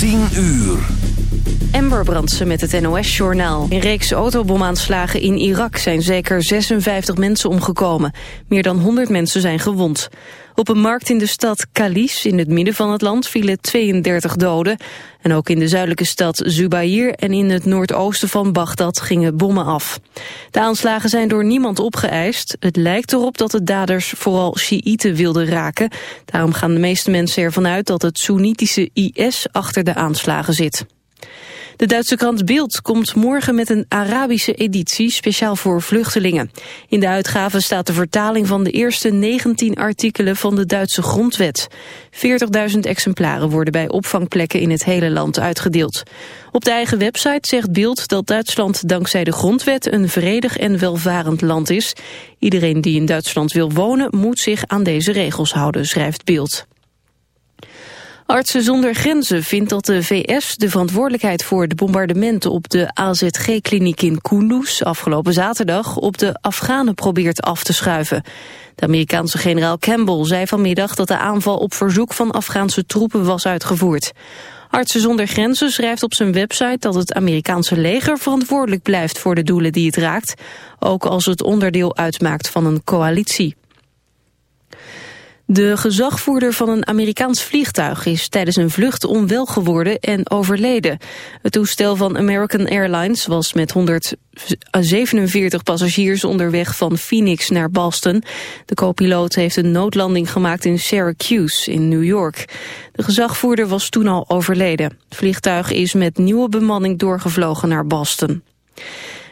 10 uur. Amber Brandsen met het NOS-journaal. In reeks autobomaanslagen in Irak zijn zeker 56 mensen omgekomen. Meer dan 100 mensen zijn gewond. Op een markt in de stad Kalis, in het midden van het land, vielen 32 doden. En ook in de zuidelijke stad Zubair en in het noordoosten van Bagdad gingen bommen af. De aanslagen zijn door niemand opgeëist. Het lijkt erop dat de daders vooral Sjiïten wilden raken. Daarom gaan de meeste mensen ervan uit dat het Soenitische IS achter de aanslagen zit. De Duitse krant Bild komt morgen met een Arabische editie speciaal voor vluchtelingen. In de uitgave staat de vertaling van de eerste 19 artikelen van de Duitse grondwet. 40.000 exemplaren worden bij opvangplekken in het hele land uitgedeeld. Op de eigen website zegt Bild dat Duitsland dankzij de grondwet een vredig en welvarend land is. Iedereen die in Duitsland wil wonen moet zich aan deze regels houden, schrijft Bild. Artsen zonder Grenzen vindt dat de VS de verantwoordelijkheid voor de bombardementen op de AZG-kliniek in Kunduz afgelopen zaterdag op de Afghanen probeert af te schuiven. De Amerikaanse generaal Campbell zei vanmiddag dat de aanval op verzoek van Afghaanse troepen was uitgevoerd. Artsen zonder Grenzen schrijft op zijn website dat het Amerikaanse leger verantwoordelijk blijft voor de doelen die het raakt, ook als het onderdeel uitmaakt van een coalitie. De gezagvoerder van een Amerikaans vliegtuig is tijdens een vlucht onwel geworden en overleden. Het toestel van American Airlines was met 147 passagiers onderweg van Phoenix naar Boston. De co-piloot heeft een noodlanding gemaakt in Syracuse in New York. De gezagvoerder was toen al overleden. Het vliegtuig is met nieuwe bemanning doorgevlogen naar Boston.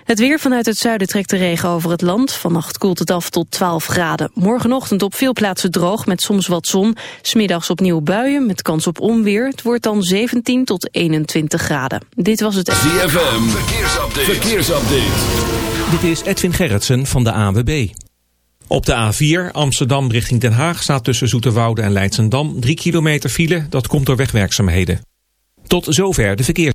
Het weer vanuit het zuiden trekt de regen over het land. Vannacht koelt het af tot 12 graden. Morgenochtend op veel plaatsen droog met soms wat zon. Smiddags opnieuw buien met kans op onweer. Het wordt dan 17 tot 21 graden. Dit was het... ZFM, verkeersupdate. verkeersupdate. Dit is Edwin Gerritsen van de AWB. Op de A4 Amsterdam richting Den Haag staat tussen Zoeterwoude en Leidsendam 3 kilometer file. Dat komt door wegwerkzaamheden. Tot zover de verkeer.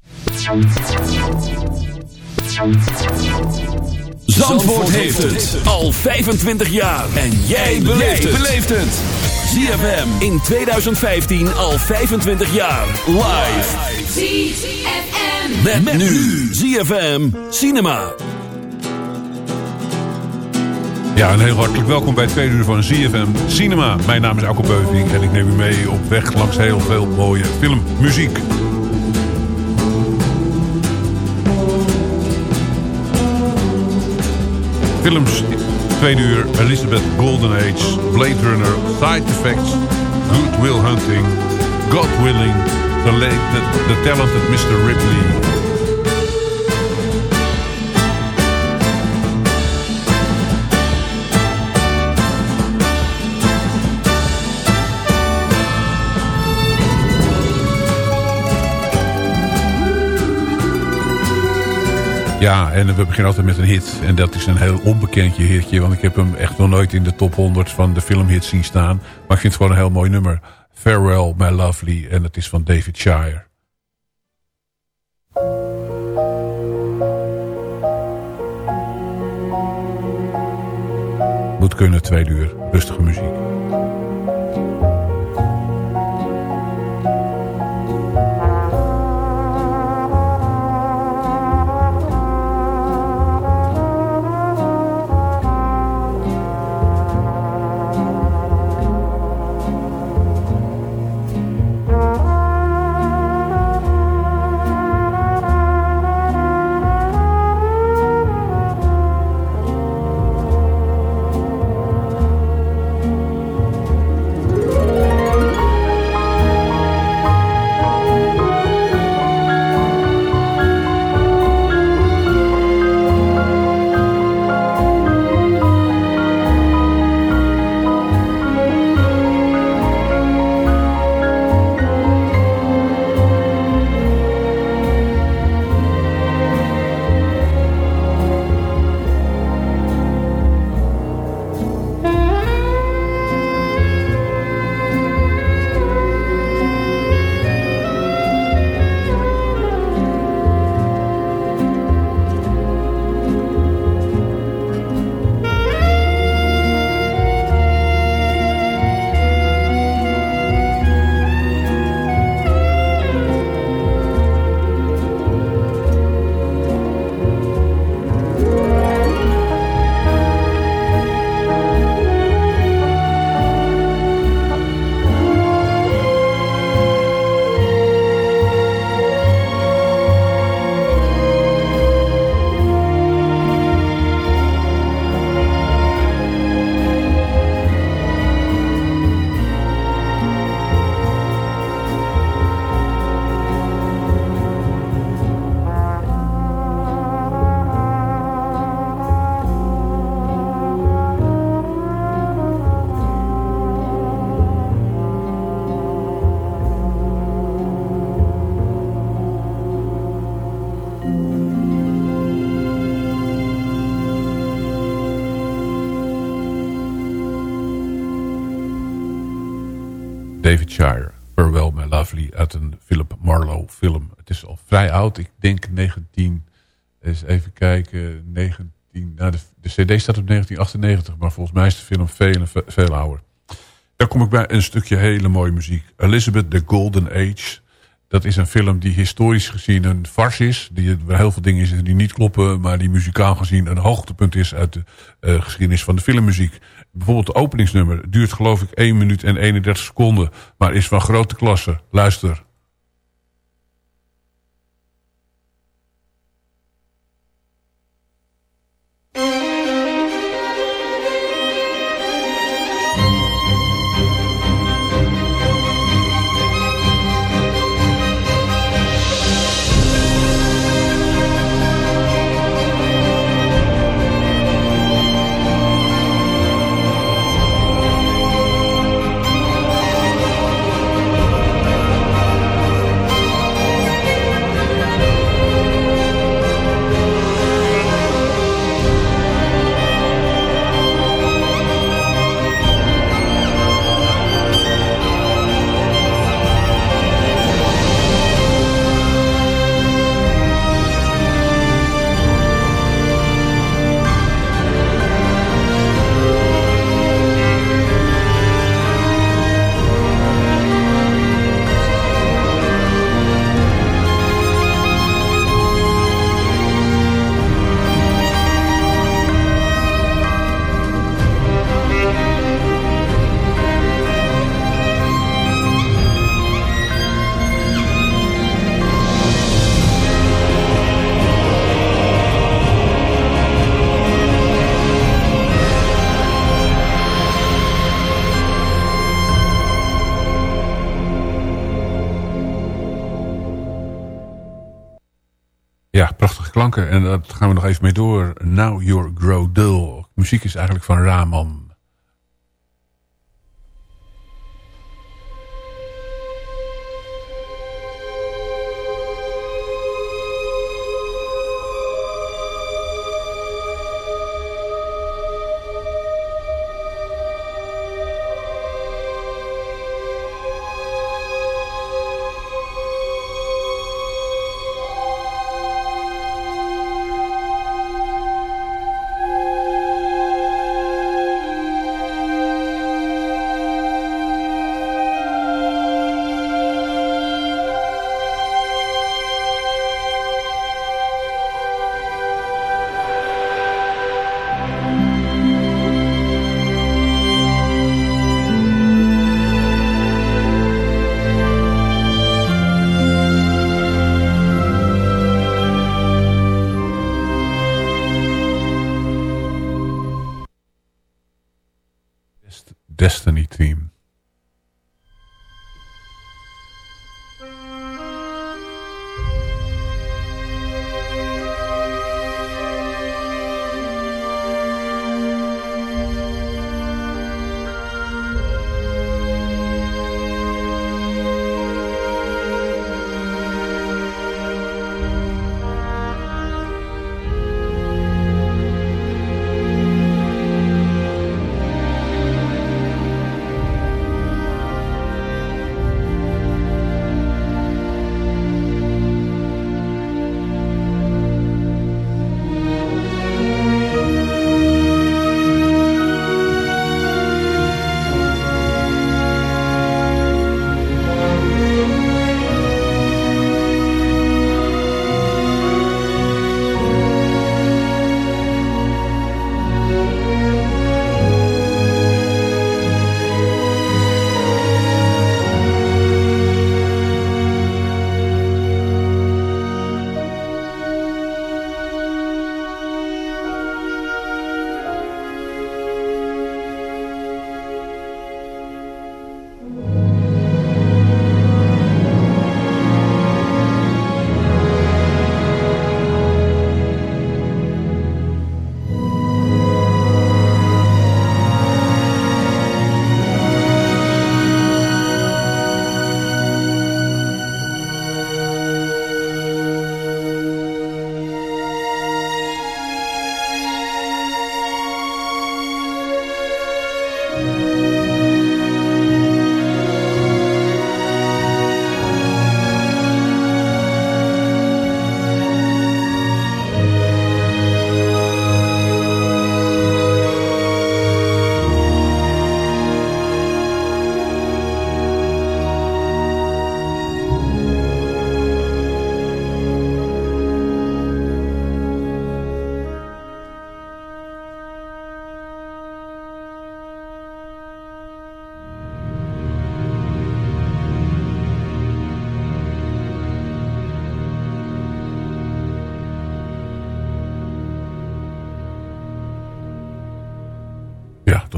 Zandvoort heeft het al 25 jaar. En jij beleeft het. ZFM in 2015 al 25 jaar. Live. ZFM. Met, met nu. ZFM Cinema. Ja, een heel hartelijk welkom bij het tweede uur van ZFM Cinema. Mijn naam is Alko Beuving en ik neem u mee op weg langs heel veel mooie filmmuziek. Films, tweede uur, Elizabeth Golden Age, Blade Runner, Side Effects, Good Will Hunting, God Willing, The, the Talented Mr. Ripley... Ja, en we beginnen altijd met een hit. En dat is een heel onbekendje hitje. Want ik heb hem echt nog nooit in de top 100 van de filmhits zien staan. Maar ik vind het gewoon een heel mooi nummer. Farewell, My Lovely. En het is van David Shire. Moet kunnen, twee uur. Rustige muziek. Een Philip Marlowe film. Het is al vrij oud. Ik denk 19... Eens even kijken. 19, nou de, de cd staat op 1998. Maar volgens mij is de film veel, veel ouder. Dan kom ik bij een stukje hele mooie muziek. Elizabeth the Golden Age. Dat is een film die historisch gezien een farce is. Die, waar heel veel dingen in zitten die niet kloppen. Maar die muzikaal gezien een hoogtepunt is uit de uh, geschiedenis van de filmmuziek. Bijvoorbeeld het openingsnummer duurt geloof ik 1 minuut en 31 seconden. Maar is van grote klasse. Luister. En daar gaan we nog even mee door. Now You're Grow Dull. Muziek is eigenlijk van Raman.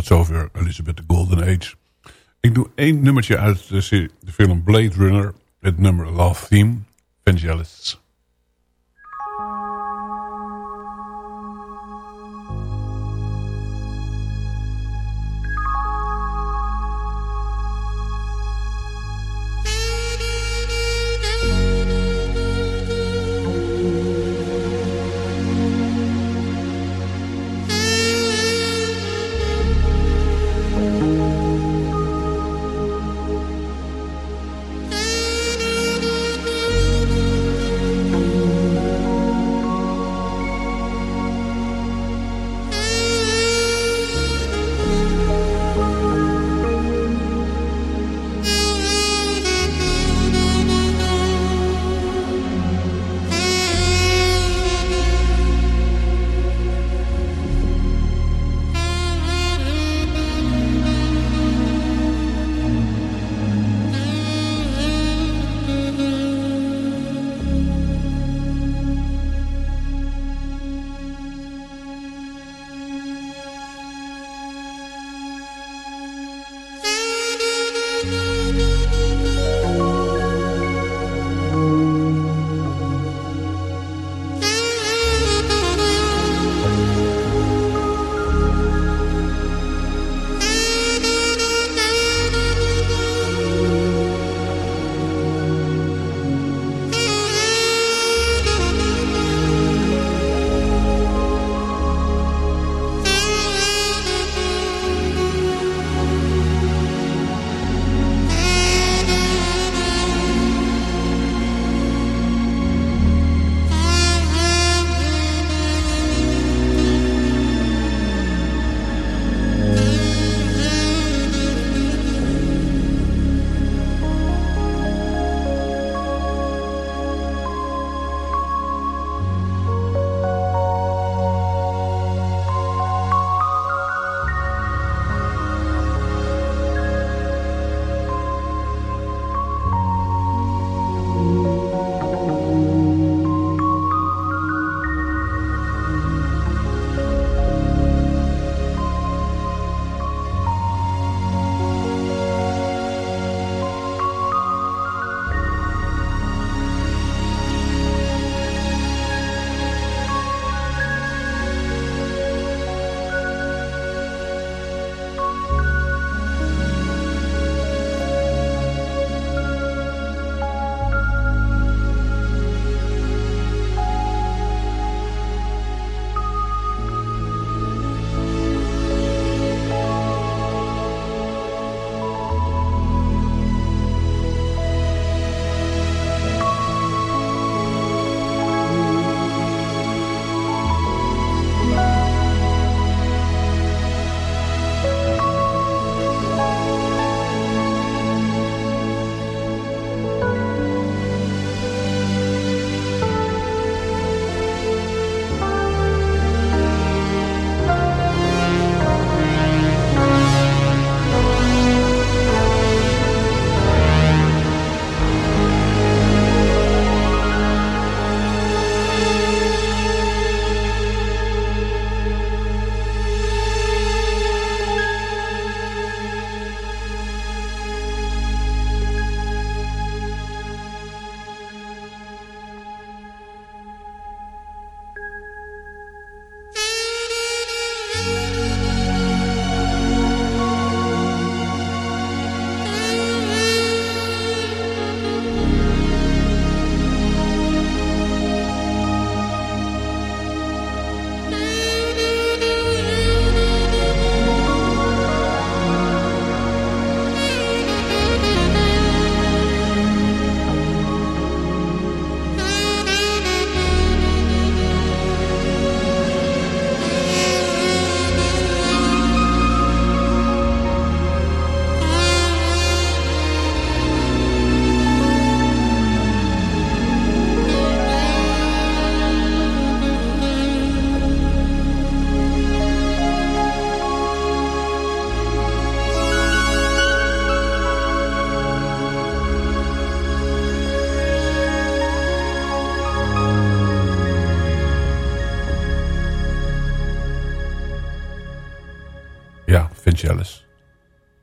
Tot Elizabeth the Golden Age. Ik doe één nummertje uit de, de film Blade Runner. Het nummer Love Theme, Vangelis.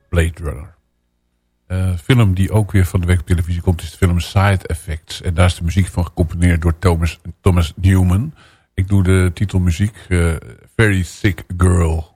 Blade Runner. Uh, film die ook weer van de week op televisie komt is de film Side Effects. En daar is de muziek van gecomponeerd door Thomas, Thomas Newman. Ik doe de titelmuziek uh, Very Sick Girl.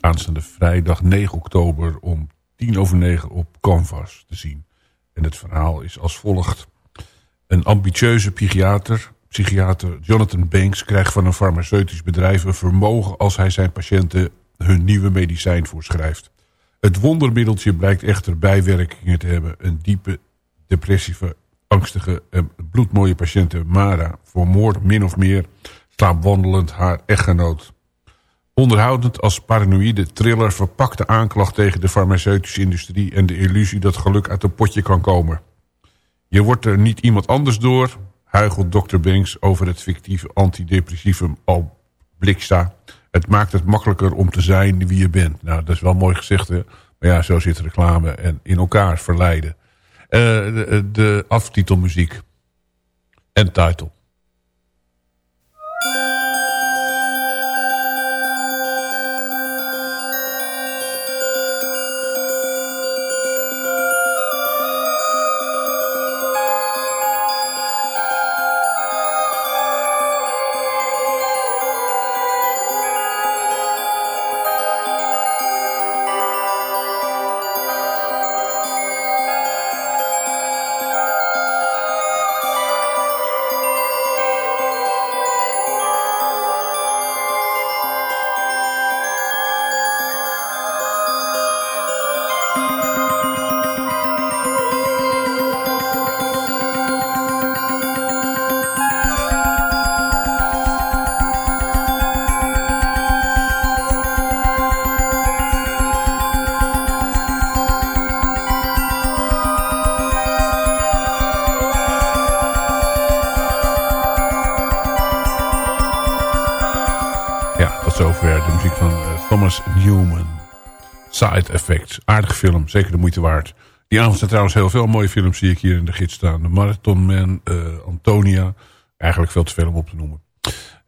Aanstaande vrijdag 9 oktober om tien over negen op Canvas te zien. En het verhaal is als volgt. Een ambitieuze psychiater, psychiater Jonathan Banks krijgt van een farmaceutisch bedrijf een vermogen als hij zijn patiënten hun nieuwe medicijn voorschrijft. Het wondermiddeltje blijkt echter bijwerkingen te hebben. Een diepe, depressieve, angstige en bloedmooie patiënte Mara vermoordt min of meer slaapwandelend haar echtgenoot. Onderhoudend als paranoïde thriller verpakte aanklacht tegen de farmaceutische industrie... en de illusie dat geluk uit een potje kan komen. Je wordt er niet iemand anders door, huigelt Dr. Banks over het fictieve antidepressivum Alblixa. Het maakt het makkelijker om te zijn wie je bent. Nou, dat is wel mooi gezegd, hè? Maar ja, zo zit reclame en in elkaar verleiden. Uh, de, de aftitelmuziek en title. Side Effects. Aardig film, zeker de moeite waard. Die avond zijn trouwens heel veel mooie films, zie ik hier in de gids staan. De Marathon Man, eh, Antonia. Eigenlijk veel te veel om op te noemen.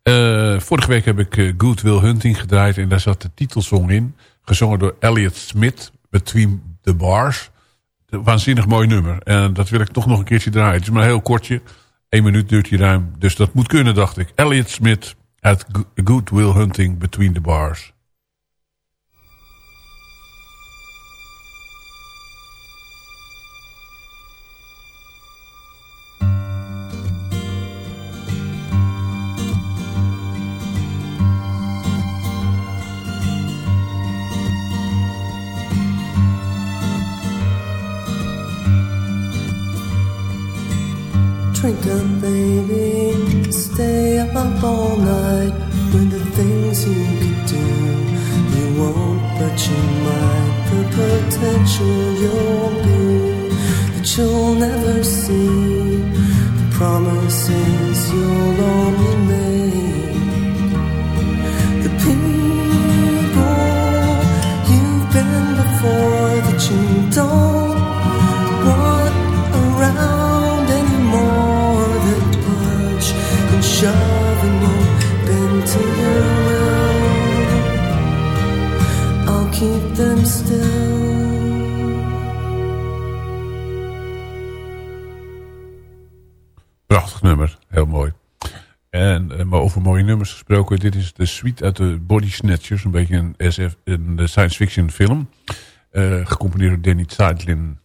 Eh, vorige week heb ik eh, Good Will Hunting gedraaid en daar zat de titelsong in. Gezongen door Elliot Smith, Between the Bars. Waanzinnig mooi nummer. En dat wil ik toch nog een keertje draaien. Het is maar een heel kortje. Eén minuut duurt hij ruim. Dus dat moet kunnen, dacht ik. Elliot Smith uit Good Will Hunting, Between the Bars. maar over mooie nummers gesproken. Dit is de suite uit de Body Snatchers. Een beetje een, SF, een eh, science fiction film. Eh, uh, gecomponeerd door Danny Zeitlin.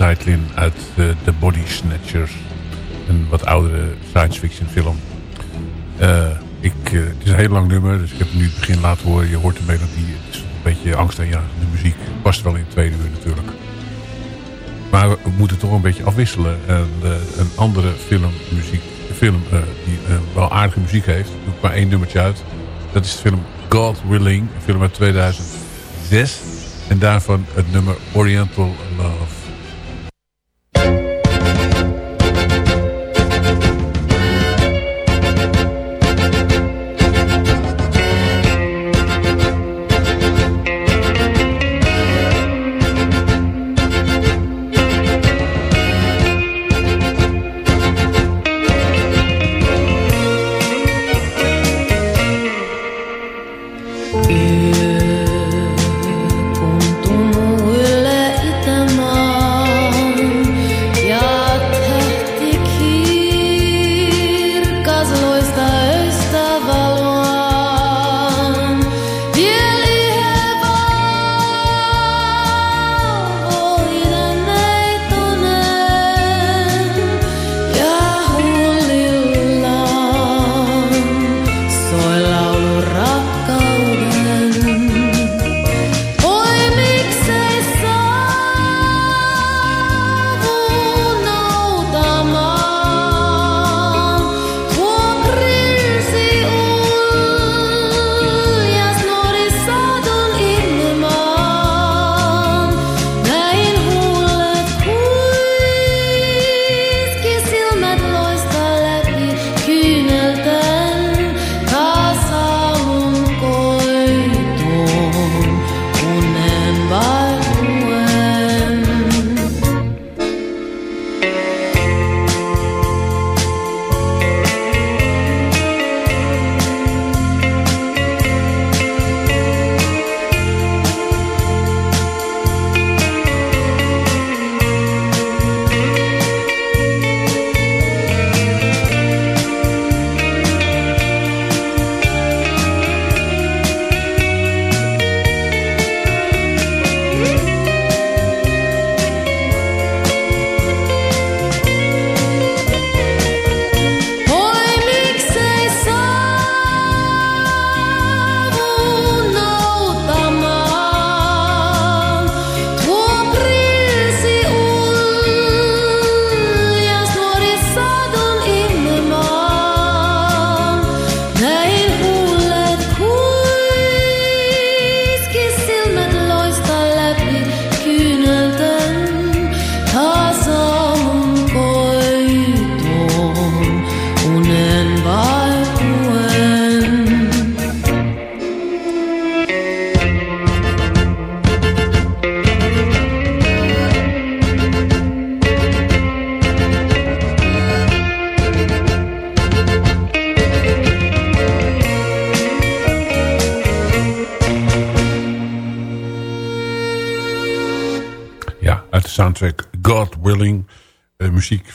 Zeitlin uit The Body Snatchers. Een wat oudere science fiction film. Uh, ik, het is een heel lang nummer, dus ik heb het nu het begin laten horen. Je hoort de melodie, het is een beetje angst en ja, de muziek past wel in het tweede uur natuurlijk. Maar we moeten toch een beetje afwisselen. En een andere filmmuziek, film die wel aardige muziek heeft, doe ik maar één nummertje uit. Dat is de film God Willing, een film uit 2006. En daarvan het nummer Oriental Love.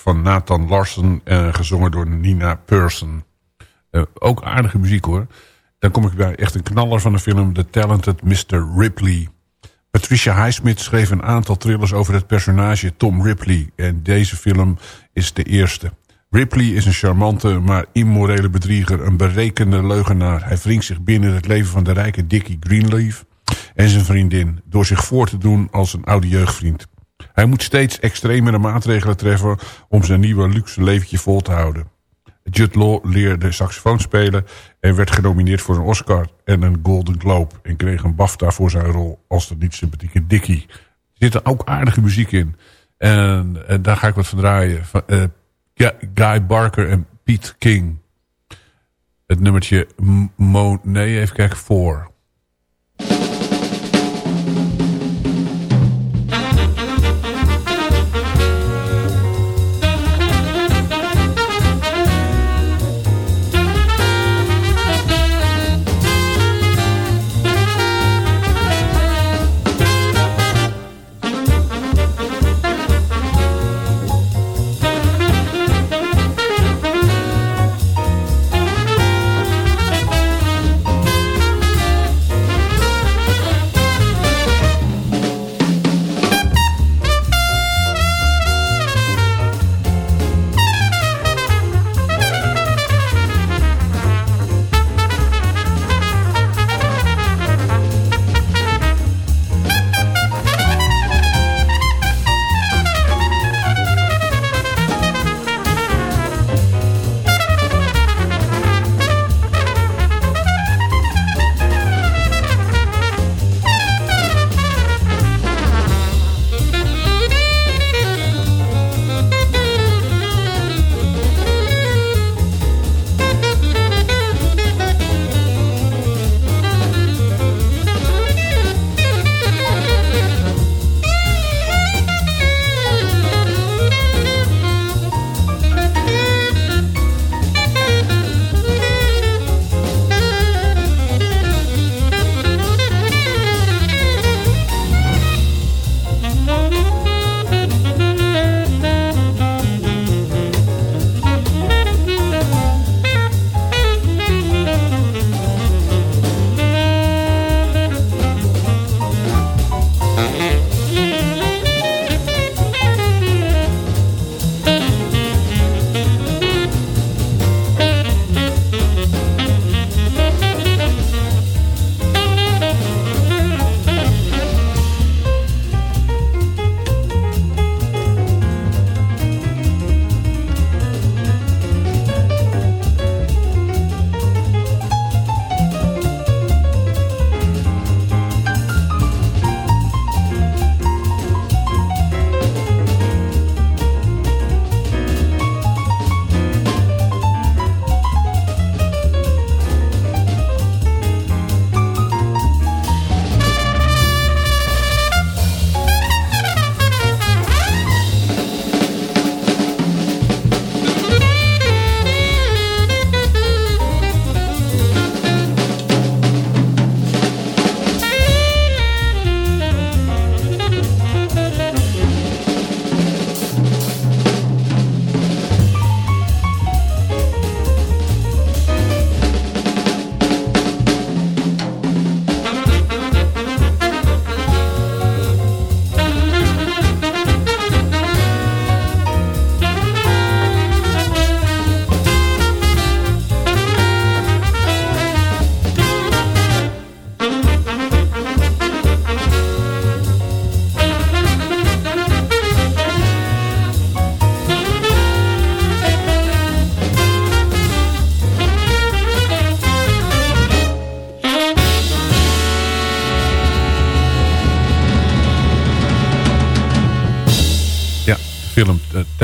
Van Nathan Larsen, uh, gezongen door Nina Persson. Uh, ook aardige muziek hoor. Dan kom ik bij echt een knaller van de film, The Talented Mr. Ripley. Patricia Highsmith schreef een aantal thrillers over het personage Tom Ripley. En deze film is de eerste. Ripley is een charmante, maar immorele bedrieger. Een berekende leugenaar. Hij wringt zich binnen het leven van de rijke Dickie Greenleaf en zijn vriendin... door zich voor te doen als een oude jeugdvriend. Hij moet steeds extremere maatregelen treffen om zijn nieuwe luxe leventje vol te houden. Judd Law leerde saxofoon spelen en werd genomineerd voor een Oscar en een Golden Globe. En kreeg een BAFTA voor zijn rol als de niet sympathieke Dickie. Er zit ook aardige muziek in. En, daar ga ik wat van draaien. Van, uh, Guy Barker en Pete King. Het nummertje Mo... Nee, even kijken. Voor.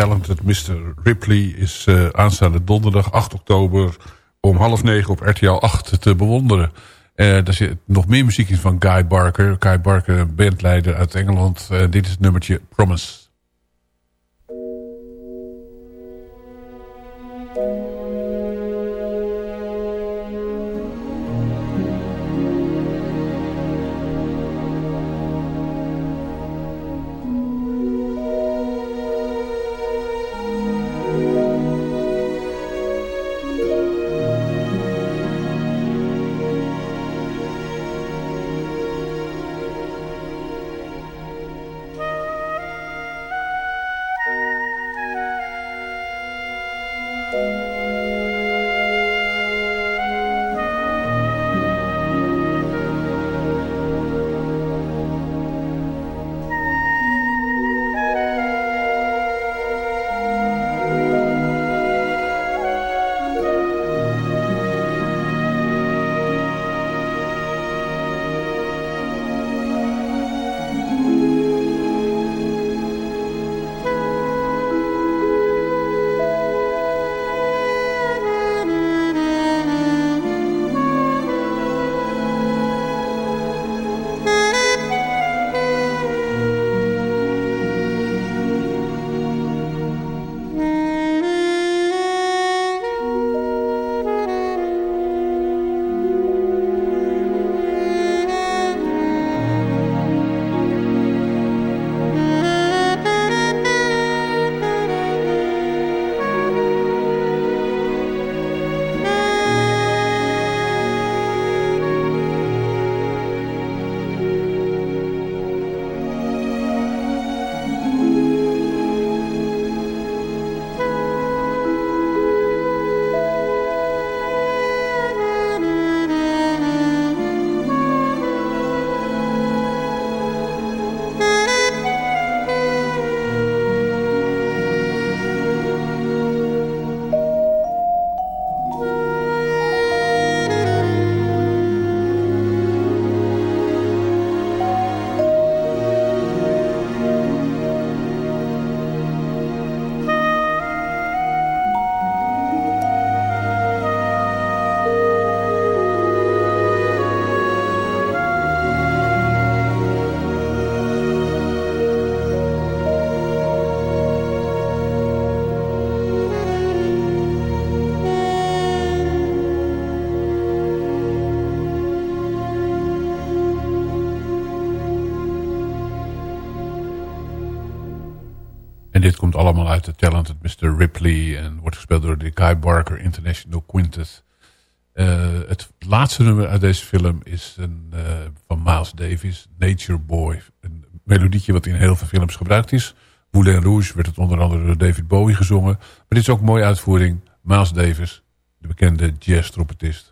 Talented Mr. Ripley is aanstaande donderdag 8 oktober om half negen op RTL 8 te bewonderen. Uh, daar zit nog meer muziek in van Guy Barker. Guy Barker, bandleider uit Engeland. Uh, dit is het nummertje Promise. Allemaal uit de Talented Mr. Ripley. En wordt gespeeld door de Guy Barker International Quintet. Uh, het laatste nummer uit deze film is een, uh, van Miles Davis, Nature Boy. Een melodietje wat in heel veel films gebruikt is. Moulin Rouge werd het onder andere door David Bowie gezongen. Maar dit is ook een mooie uitvoering. Miles Davis, de bekende jazz-trompetist.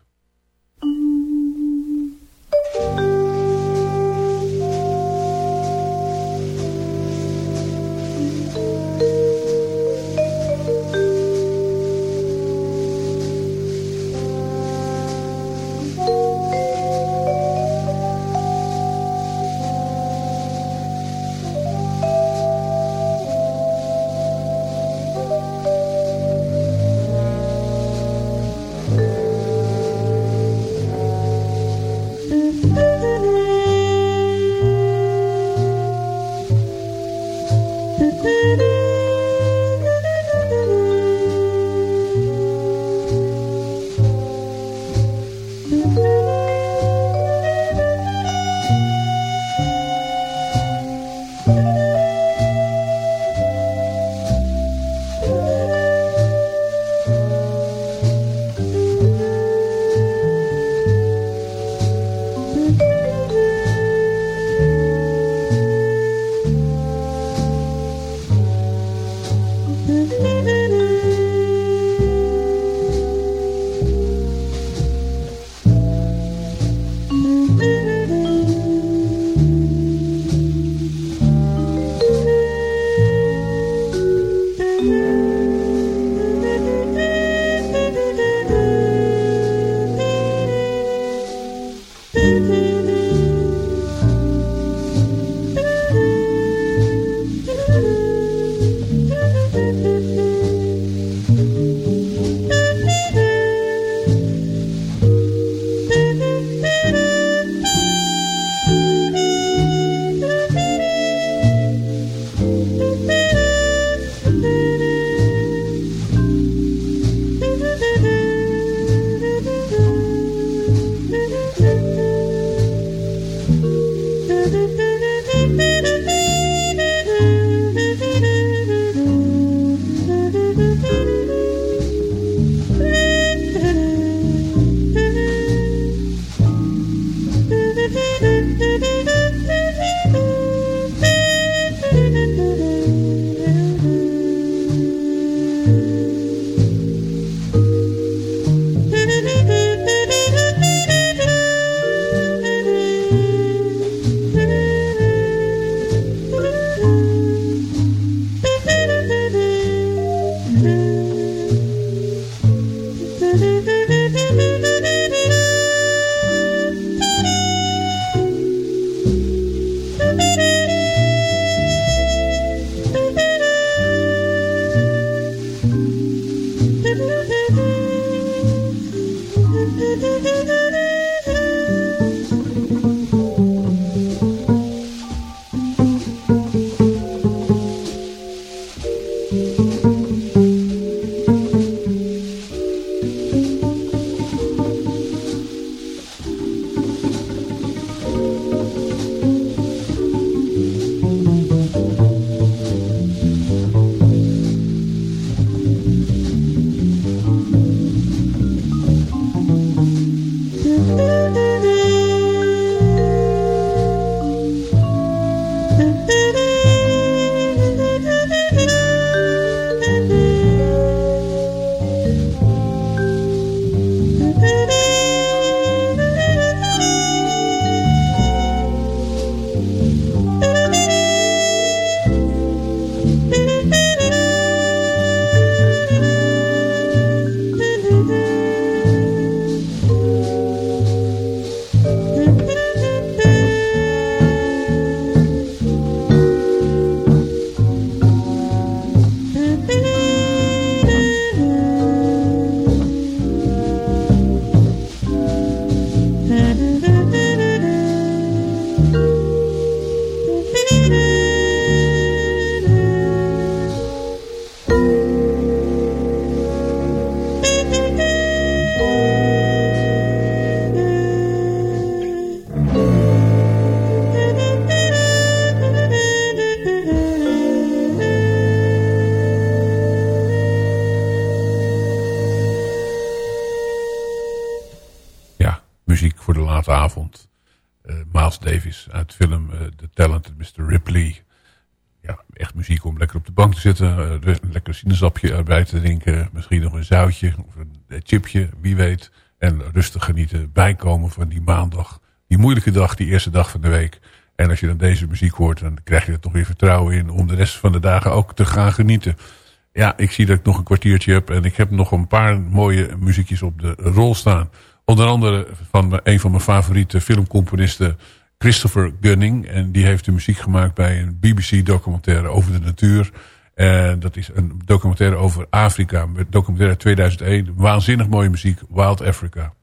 Lekker sinaasappje erbij te drinken. Misschien nog een zoutje of een chipje, wie weet. En rustig genieten, bijkomen van die maandag. Die moeilijke dag, die eerste dag van de week. En als je dan deze muziek hoort, dan krijg je er toch weer vertrouwen in... om de rest van de dagen ook te gaan genieten. Ja, ik zie dat ik nog een kwartiertje heb. En ik heb nog een paar mooie muziekjes op de rol staan. Onder andere van een van mijn favoriete filmcomponisten... Christopher Gunning. En die heeft de muziek gemaakt bij een BBC-documentaire over de natuur. En dat is een documentaire over Afrika. Documentaire 2001. Waanzinnig mooie muziek. Wild Africa.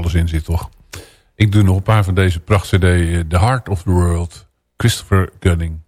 Alles in zit, toch? Ik doe nog een paar van deze pracht cd. The Heart of the World, Christopher Gunning.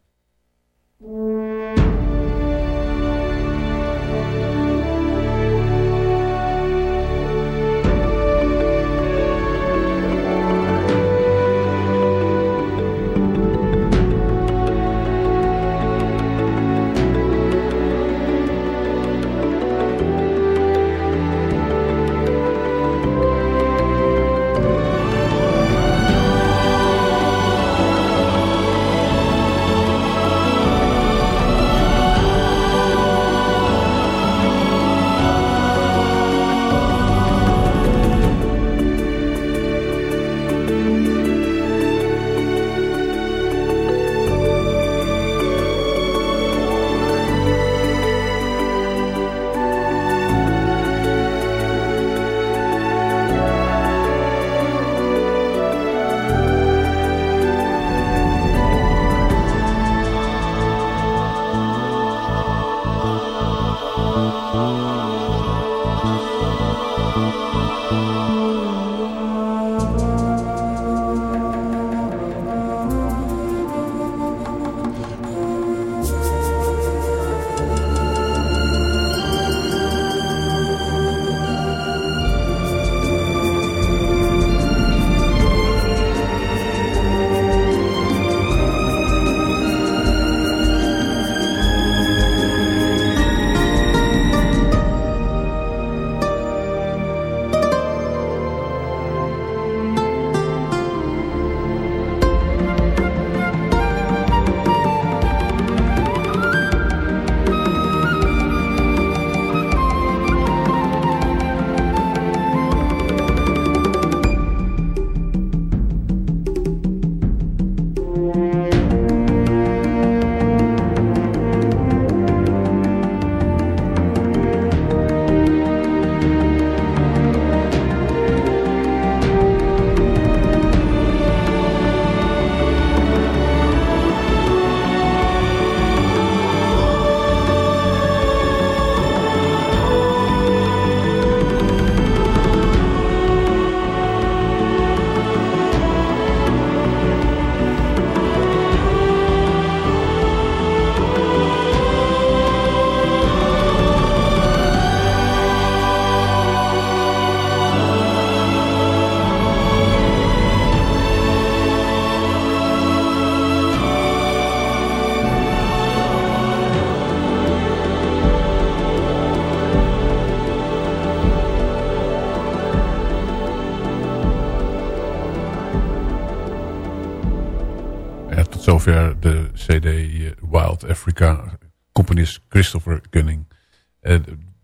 Christopher Gunning.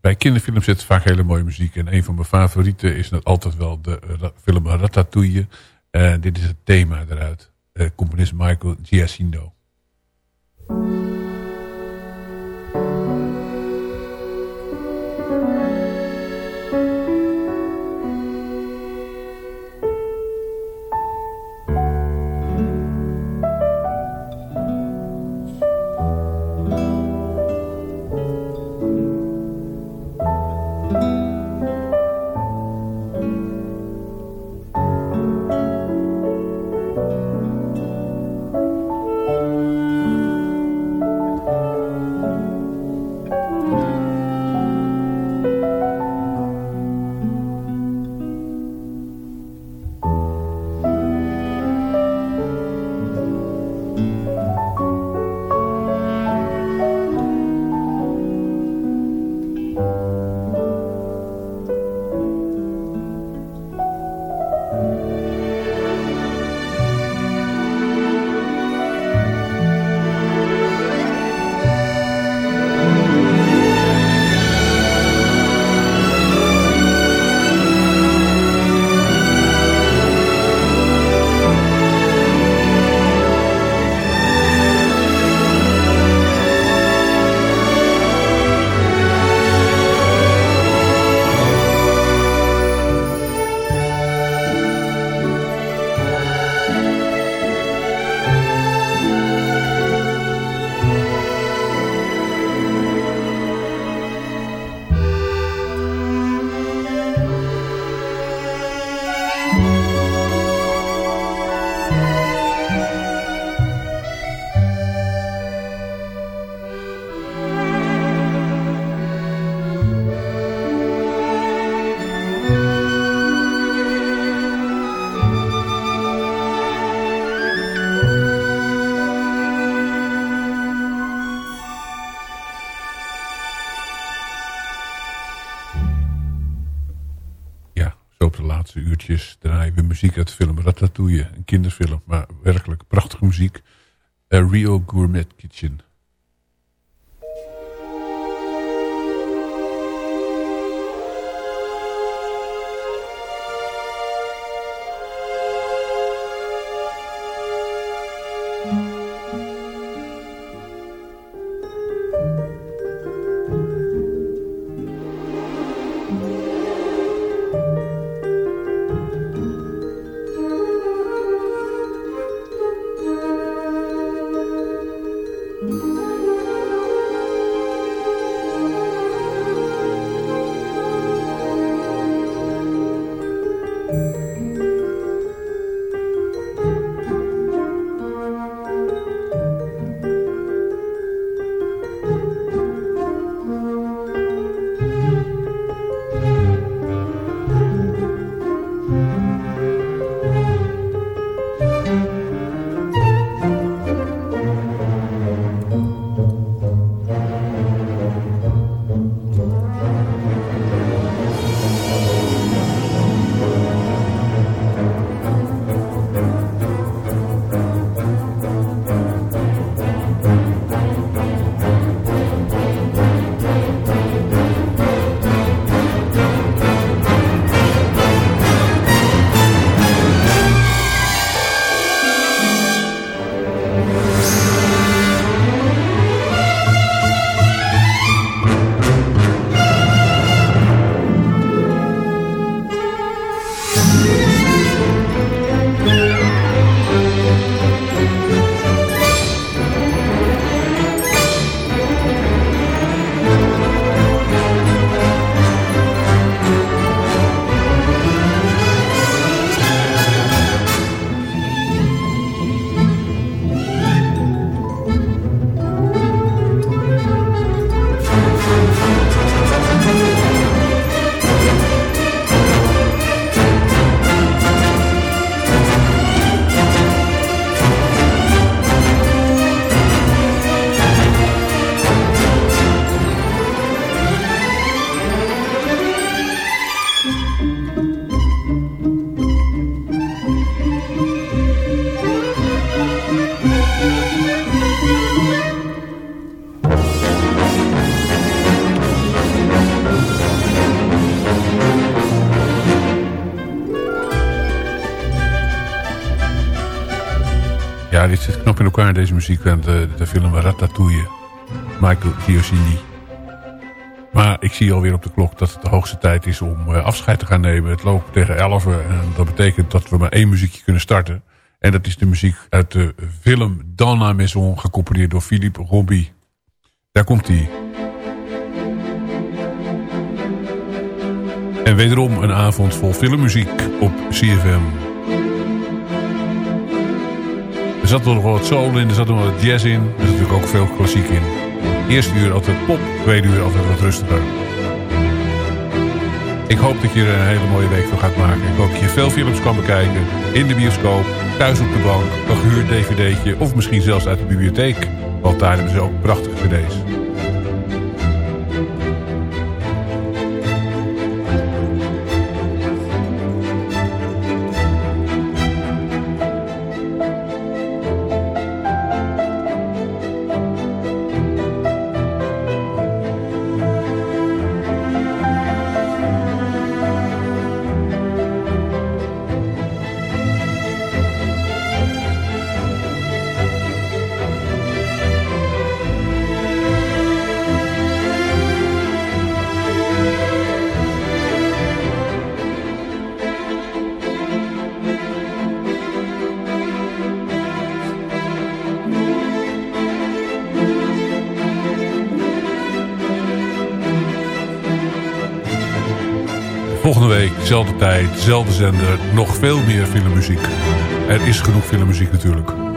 bij kinderfilms zit vaak hele mooie muziek. En een van mijn favorieten is altijd wel de film Ratatouille. Dit is het thema eruit. componist Michael Giacchino. Muziek kinderfilm, maar werkelijk prachtige muziek. A Real Gourmet Kitchen. Zit knop in elkaar, deze muziek. En de, de film Ratatouille. Michael Giacchini. Maar ik zie alweer op de klok dat het de hoogste tijd is om uh, afscheid te gaan nemen. Het loopt tegen 11 en dat betekent dat we maar één muziekje kunnen starten. En dat is de muziek uit de film Donna Maison, gecomponeerd door Philippe Robbie. Daar komt hij. En wederom een avond vol filmmuziek op CFM. Er zat nog wat soul in, er zat nog wat jazz in. Er zit natuurlijk ook veel klassiek in. Eerste uur altijd pop, tweede uur altijd wat rustiger. Ik hoop dat je er een hele mooie week van gaat maken. Ik hoop dat je veel films kan bekijken. In de bioscoop, thuis op de bank, een gehuurd dvd'tje... of misschien zelfs uit de bibliotheek. Want daar hebben ze ook prachtige cd's. Volgende week, dezelfde tijd, dezelfde zender, nog veel meer filmmuziek. Er is genoeg filmmuziek natuurlijk.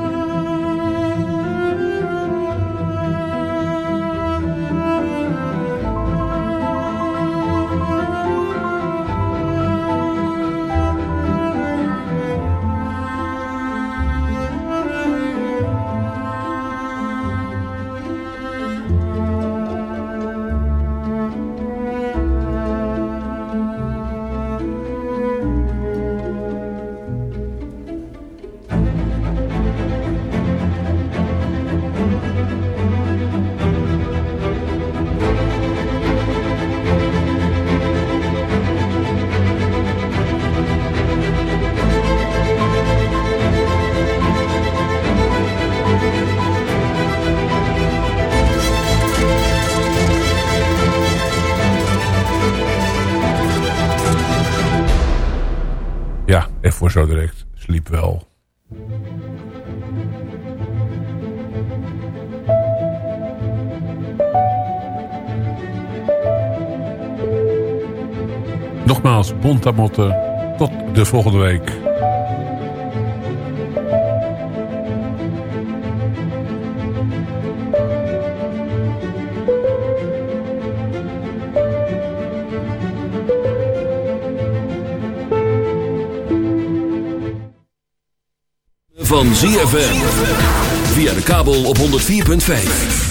Nogmaals, bontamotten. Tot de volgende week. Van ZFM. Via de kabel op 104.5.